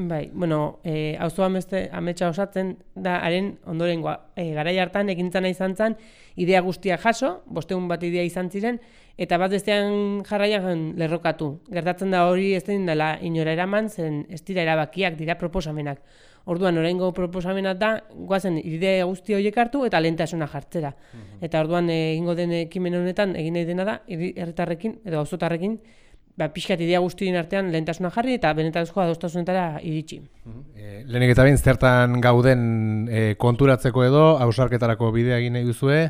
Bai, bueno, eh auzo ameste ametsa osatzen da haren ondorengoa. E, garai hartan ekintzana izan zen idea guztia jaso, bosteun bat idea izan ziren eta bat bestean jarraian lerrokatu. Gertatzen da hori ez den dela inora eraman, zen ez dira erabakiak dira proposamenak. Orduan oraingo proposamena da goazen idea guzti horiek hartu eta lentasuna jartzera. Eta orduan eh, egingo den ekimen honetan egin nahi dena da herritarrekin edo auzotarrekin ba, pixkat idea guztien artean lehentasuna jarri eta benetazko adostasunetara iritsi. E, lehenik eta behin zertan gauden e, konturatzeko edo hausarketarako bidea egin nahi duzue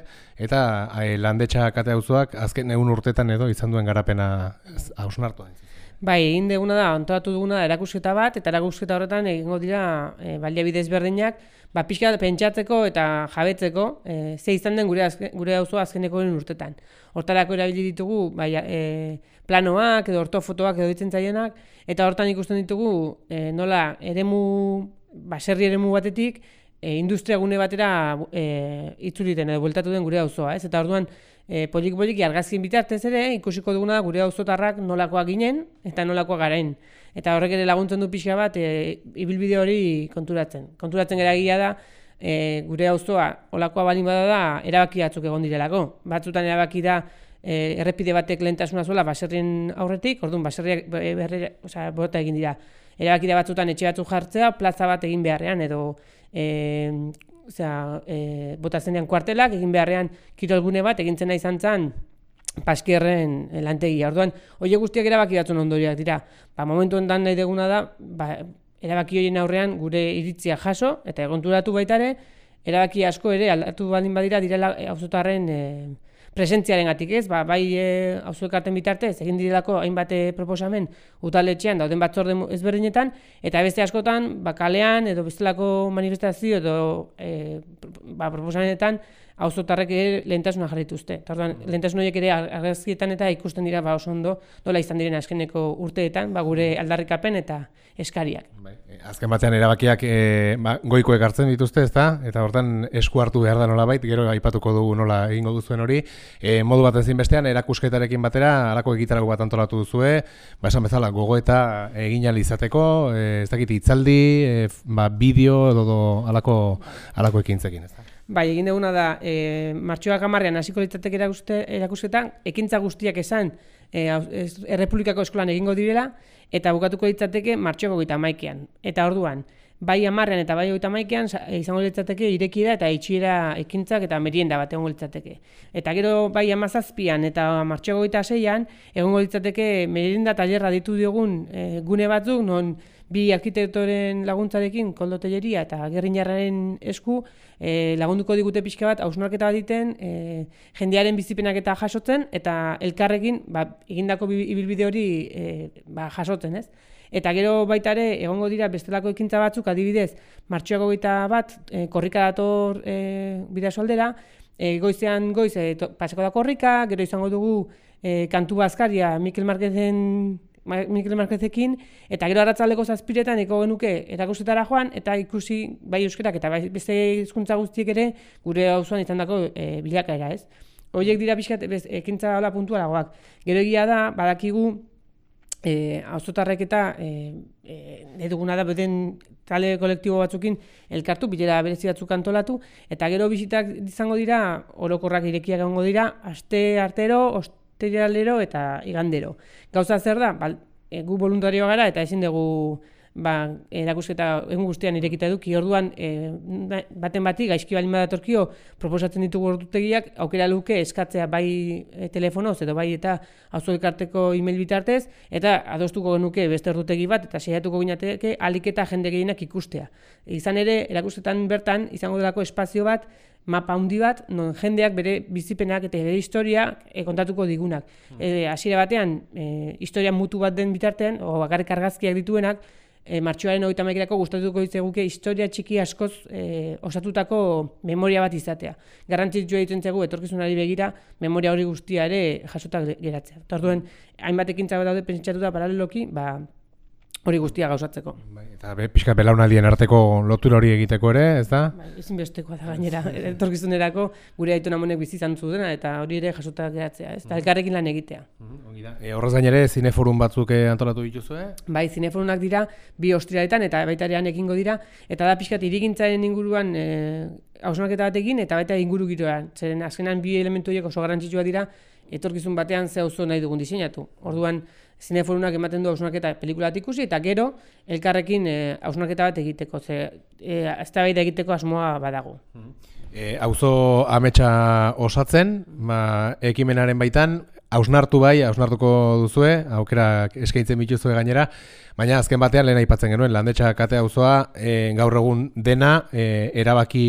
eta e, landetxa kate auzoak azken egun urtetan edo izan duen garapena hausnartu. Bai, egin duguna da, antolatu duguna da erakusketa bat, eta erakusketa horretan egingo dira e, baliabide ezberdinak, ba, pixka pentsatzeko eta jabetzeko, e, ze izan den gure, azke, gure auzoa azkeneko urtetan. Hortarako erabili ditugu bai, e, planoak edo ortofotoak edo ditzen zaienak, eta hortan ikusten ditugu e, nola eremu, baserri eremu batetik, e, industria gune batera e, itzuliten edo bueltatu den gure auzoa, ez? Eta orduan e, polik poliki argazkien bitartez ere ikusiko duguna gure auzotarrak nolakoa ginen eta nolakoa garain. Eta horrek ere laguntzen du pixka bat e, ibilbide hori konturatzen. Konturatzen gara egia da e, gure auzoa olakoa balin bada da erabaki batzuk egon direlako. Batzutan erabaki da e, errepide batek lehentasuna zuela baserrien aurretik, orduan baserriak be- berrera, osea, bota egin dira. Erabaki batzutan etxe batzuk jartzea, plaza bat egin beharrean edo e, osea, e, bota zenean kuartelak egin beharrean kirolgune bat egintzen izan zen paskierren eh, lantegia. Orduan, horiek guztiak erabaki batzun ondorioak dira. Ba, momentu honetan nahi deguna da, ba, erabaki horien aurrean gure iritzia jaso eta egonturatu baita ere, erabaki asko ere aldatu baldin badira direla e, auzotarren e, presentziaren gatik ez, ba, bai e, auzoekarten bitartez, egin direlako hainbat e, proposamen utaletxean dauden batzorde ezberdinetan, eta beste askotan, ba, kalean edo bestelako manifestazio edo e, ba, proposamenetan auzotarrek ere lehentasuna jarrituzte. Eta orduan, lehentasun horiek ere ar- argazkietan eta ikusten dira ba, oso ondo nola izan diren azkeneko urteetan, ba, gure aldarrikapen eta eskariak. Bai, e, azken batean erabakiak e, ba, goikoek hartzen dituzte, ezta? Eta hortan esku hartu behar da nolabait, gero aipatuko dugu nola egingo duzuen hori. E, modu bat ezin bestean, erakusketarekin batera, alako egitarako bat antolatu duzue, ba, esan bezala, gogoeta egin ahal izateko, e, ez dakit hitzaldi, e, ba, bideo edo do, alako, alako ekintzekin, ezta? Bai, egin duguna da, e, martxoak amarrean hasiko litzateke erakuste, erakusketan, ekintza guztiak esan e, Errepublikako eskolan egingo direla, eta bukatuko litzateke martxoko gita maikean. Eta orduan, bai amarrean eta bai hogeita maikean sa- izango litzateke irekiera eta itxiera ekintzak eta merienda bat egongo litzateke. Eta gero bai amazazpian eta martxoko gita seian, egongo litzateke merienda talerra ditu diogun e, gune batzuk, non bi arkitektoren laguntzarekin, Koldo Telleria eta Gerrinarraren esku, e, lagunduko digute pixka bat, hausnarketa bat egiten, e, jendearen bizipenak eta jasotzen, eta elkarrekin ba, egindako bi- ibilbide hori e, ba, jasotzen, ez? Eta gero baita ere, egongo dira bestelako ekintza batzuk, adibidez, martxoako goita bat, e, korrika dator e, bidaso aldera, e, goizean goiz, e, to- pasako da korrika, gero izango dugu e, kantu bazkaria Mikel Marquezen Ma- Mikel Marquezekin, eta gero arratzaldeko zazpiretan eko genuke erakusetara joan, eta ikusi bai euskerak eta bai beste hizkuntza guztiek ere gure auzoan izandako e, bilakaera, ez? Horiek dira pixkat bez, ekintza puntualagoak. Gero egia da, badakigu e, auzotarrek eta e, e, nahi duguna da beten tale kolektibo batzukin elkartu, bilera berezi batzuk antolatu, eta gero bisitak izango dira, orokorrak irekiak egongo dira, aste artero, ostiralero eta igandero. Gauza zer da, ba, e, gu voluntarioa gara eta ezin dugu ba, erakusketa egun guztian irekita eduki. Orduan, e, baten bati, gaizki balin badatorkio, proposatzen ditugu ordutegiak, aukera luke eskatzea bai e, telefonoz edo bai eta auzo elkarteko email bitartez, eta adostuko genuke beste ordutegi bat, eta saiatuko ginateke alik eta jende gehienak ikustea. Izan ere, erakusketan bertan, izango delako espazio bat, mapa handi bat, non jendeak bere bizipenak eta bere historia e, kontatuko digunak. E, hasiera batean, e, historia mutu bat den bitartean, o bakarrik argazkiak dituenak, e, martxoaren hogeita hamaikirako gustatuko ditzeguke historia txiki askoz e, osatutako memoria bat izatea. Garrantzitsua egiten zaigu etorkizunari begira memoria hori guztia ere jasota ge- geratzea. Eta orduan, hainbat ekintza daude pentsatuta paraleloki, ba, hori guztia gauzatzeko. Bai, eta be, pixka belaunaldien arteko lotura hori egiteko ere, ez da? Bai, ezinbestekoa da gainera, etorkizunerako gure aitu namonek bizi izan zutena eta hori ere jasota geratzea, ez? Eta elkarrekin lan egitea. E, horrez gainere, zineforun batzuk eh, antolatu dituzu, eh? Bai, zineforunak dira bi ostrialetan eta baita ere ekingo dira, eta da pixkat irigintzaren inguruan e, hausnarketa batekin eta baita inguru giroan. Zeren azkenan bi elementu horiek oso garrantzitsua dira, etorkizun batean ze auzo nahi dugun diseinatu. Orduan, zineforunak ematen du hausnarketa pelikulat ikusi eta gero elkarrekin eh, hausnarketa bat egiteko, ze e, eztabaida egiteko asmoa badago. E, auzo ametsa osatzen, ba, ekimenaren baitan, hausnartu bai, hausnartuko duzue, aukerak eskaintzen bituzue gainera, baina azken batean lehen aipatzen genuen, landetxa kate auzoa e, gaur egun dena e, erabaki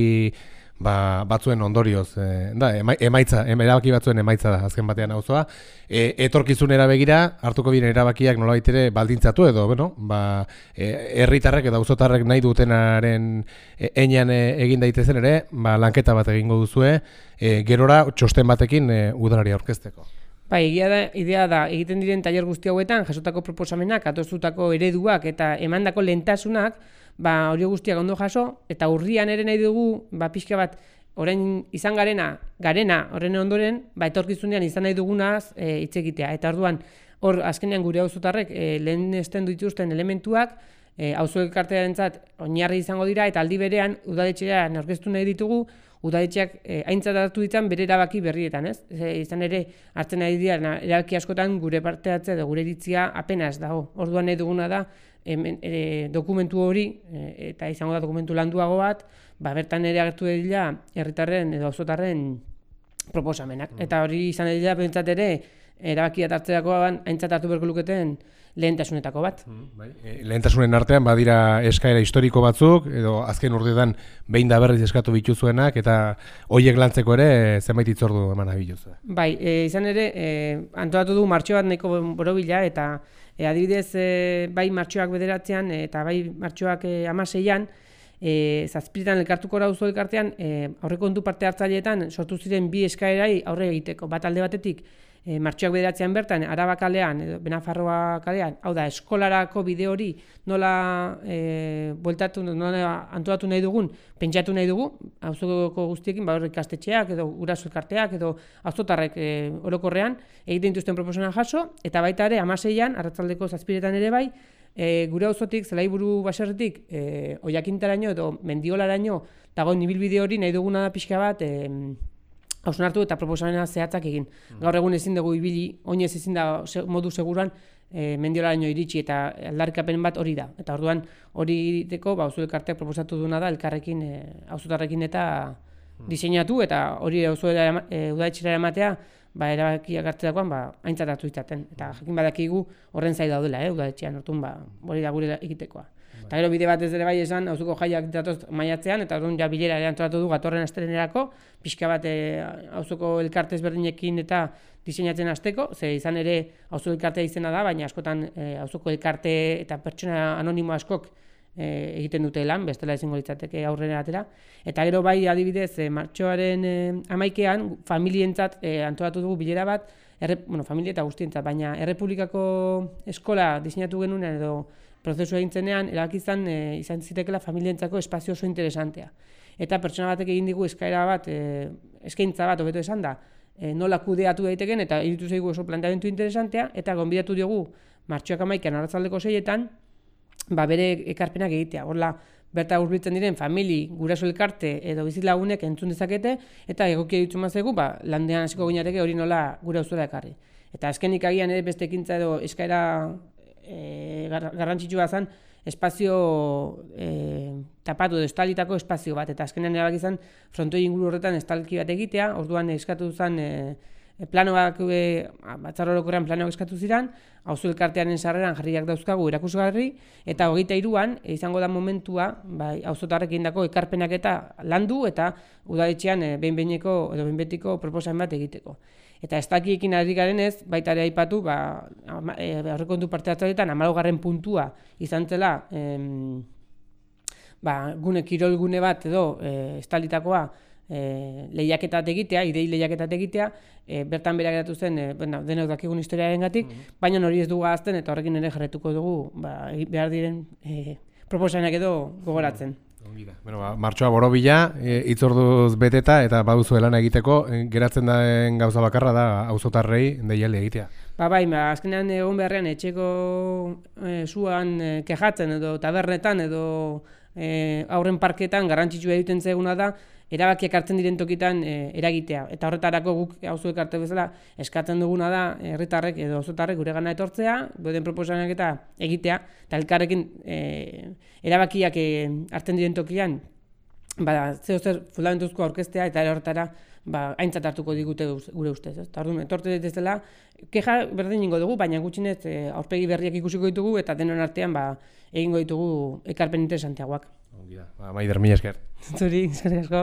ba, batzuen ondorioz, e, da, emaitza, erabaki batzuen emaitza da, azken batean auzoa. E, etorkizunera begira, hartuko diren erabakiak nola baitere baldintzatu edo, bueno, ba, e, herritarrek edo auzotarrek nahi dutenaren e, einean e, egin daitezen ere, ba, lanketa bat egingo duzue, e, gerora txosten batekin e, udalari aurkezteko. Bai, egia da, idea da, egiten diren tailer guzti hauetan, jasotako proposamenak, atoztutako ereduak eta emandako lentasunak, ba, hori guztiak ondo jaso, eta urrian ere nahi dugu, ba, pixka bat, orain izan garena, garena, horren ondoren, ba, etorkizunean izan nahi dugunaz e, hitz egitea. Eta orduan, hor, azkenean gure auzotarrek e, lehen esten dituzten elementuak, e, auzo elkartearen zat, oinarri izango dira, eta aldi berean, udaletxean orkestu nahi ditugu, udaletxeak e, aintzat hartu ditzen bere erabaki berrietan, ez? E, izan ere, hartzen nahi dira, erabaki askotan gure parte edo gure iritzia apenas dago. Orduan nahi duguna da, hemen, e, dokumentu hori, e, eta izango da dokumentu landuago bat, ba, bertan ere agertu dira herritarren edo auzotarren proposamenak. Mm. Eta hori izan dira, bentsat ere, erabakia hartzerako aintzat hartu berko luketen lehentasunetako bat. Mm, bai. E, lehentasunen artean badira eskaera historiko batzuk, edo azken urteetan behin da berriz eskatu bituzuenak, eta hoiek lantzeko ere zenbait itzordu eman abiluzu. Bai, e, izan ere, e, antolatu du martxo bat nahiko borobila, eta E, adibidez, e, bai martxoak bederatzean eta bai martxoak e, amaseian, e, zazpiritan elkartuko rauzo elkartean, e, aurreko parte hartzaileetan sortu ziren bi eskaerai aurre egiteko. Bat alde batetik, e, martxoak bederatzean bertan, araba kalean, edo benafarroa kalean, hau da, eskolarako bide hori nola e, bueltatu, nola antolatu nahi dugun, pentsatu nahi dugu, auzoko guztiekin, ba, ikastetxeak, edo uraso elkarteak, edo auzotarrek e, orokorrean, egiten dituzten proposena jaso, eta baita ere, amaseian, arratzaldeko zazpiretan ere bai, e, gure auzotik zelaiburu baserretik, e, oiakintaraino edo mendiolaraino, dagoen ibilbide hori nahi duguna da pixka bat, e, hausnartu eta proposamena zehatzak egin. Mm. Gaur egun ezin dugu ibili, oinez ezin da modu seguruan e, mendiolaraino iritsi eta aldarkapen bat hori da. Eta orduan hori egiteko ba, auzu elkarteak proposatu duna da elkarrekin, e, auzutarrekin eta mm. diseinatu eta hori auzu e, udaitxera ematea ba, erabakiak hartzetakoan ba, aintzat hartu izaten. Eta jakin badakigu horren zai daudela, eh, udaitxean, orduan ba, hori da gure egitekoa. Eta gero bide bat ez ere bai esan, hauzuko jaiak datoz maiatzean, eta orduan ja bilera ere antolatu du gatorren astelenerako, pixka bat eh, elkarte ezberdinekin eta diseinatzen hasteko, ze izan ere hauzuko elkartea izena da, baina askotan hauzuko eh, elkarte eta pertsona anonimo askok eh, egiten dute lan, bestela ezingo litzateke aurrera atera. Eta gero bai adibidez, e, martxoaren e, amaikean, familientzat e, antolatu dugu bilera bat, erre, bueno, familia eta guztientzat, baina errepublikako eskola diseinatu genuen edo prozesu egin zenean, erakizan e, izan zitekela familientzako espazio oso interesantea. Eta pertsona batek egin digu eskaera bat, e, eskaintza bat, hobeto esan da, e, nola kudeatu daiteken, eta iritu zeigu oso planteamentu interesantea, eta gonbidatu diogu martxoak amaikan arratzaldeko zeietan, ba bere ekarpenak egitea. Horla, berta urbiltzen diren famili, guraso elkarte edo bizilagunek entzun dezakete, eta egokia ditu mazegu, ba, landean hasiko gineateke hori nola gure auzura ekarri. Eta azkenik agian ere beste ekintza edo eskaera e, garrantzitsua zen espazio e, tapatu edo estalitako espazio bat, eta azkenean erabak izan frontoi inguru horretan estalki bat egitea, orduan eskatu zen e, e planoak, e, batzar horokorrean planoak eskatu ziren, hauzu elkartearen sarreran jarriak dauzkagu erakusgarri, eta hogeita iruan, e, izango da momentua, bai, hauzotarrekin dako ekarpenak eta landu, eta udaletxean e, behin-behineko edo behin-betiko proposamen bat egiteko. Eta ez dakiekin ari garen ez, baita ere aipatu, ba, e, aurrekontu parte hartzailetan, amalogarren puntua izan zela, em, ba, gune, kirol gune bat edo, e, estalitakoa, e, lehiaketat egitea, idei lehiaketat egitea, e, bertan bera geratu zen, e, bueno, denok dakigun historiaren gatik, baina hori ez dugu azten eta horrekin ere jarretuko dugu ba, behar diren e, proposanak edo gogoratzen. Ongi da. Bueno, ba, martxoa borobila, e, itzorduz beteta eta baduzu lana egiteko, e, geratzen den gauza bakarra da auzotarrei deialdi egitea. Ba bai, ba, azkenean egon beharrean etxeko e, zuan e, kejatzen edo tabernetan edo e, aurren parketan garrantzitsua egiten zeguna da erabakiak hartzen diren tokitan e, eragitea. Eta horretarako guk auzuek arte bezala eskatzen duguna da herritarrek edo auzotarrek gure gana etortzea, beden proposanak eta egitea, eta elkarrekin e, erabakiak e, hartzen diren tokian ba, zeo zer fundamentuzko orkestea eta horretara ba, aintzat hartuko digute gure ustez. Ez? Eta orduan, etorte dituzela, keja berdin ingo dugu, baina gutxinez e, aurpegi berriak ikusiko ditugu eta denon artean ba, egingo ditugu ekarpen interesanteagoak. Ongi da. Ba, maider, mi esker. Zuri, zer asko.